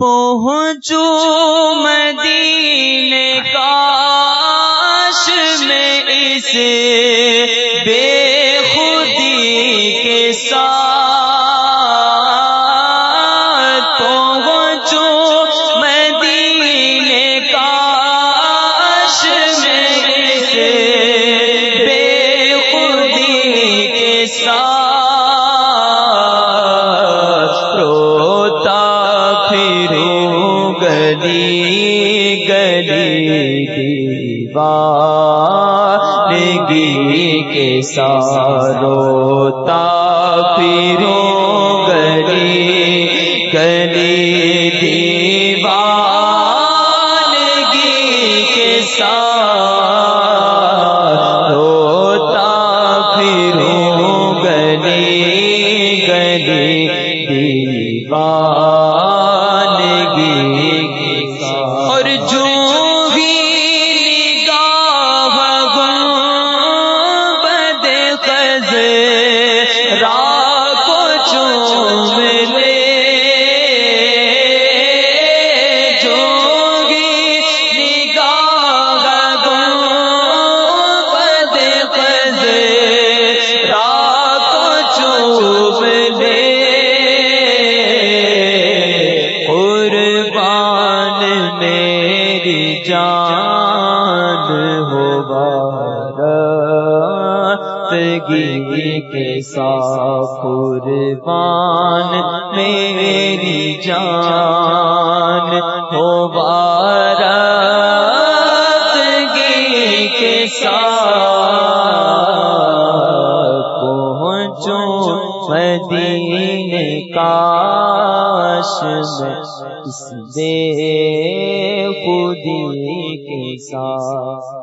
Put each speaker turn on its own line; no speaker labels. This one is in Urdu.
پہنچو مدینے کاش میں اسے پھروں گلی گلی دیوانگی کے ساروتا پھروں گلی گلی دیوانگی کے ساتھ روتا پھروں گلی گلی دیوانگی بارگی کے ساتھ قربان، میری جان ہو بارگی کے ساتھ پہنچو مدینے کاش اس بے خودی کے ساتھ۔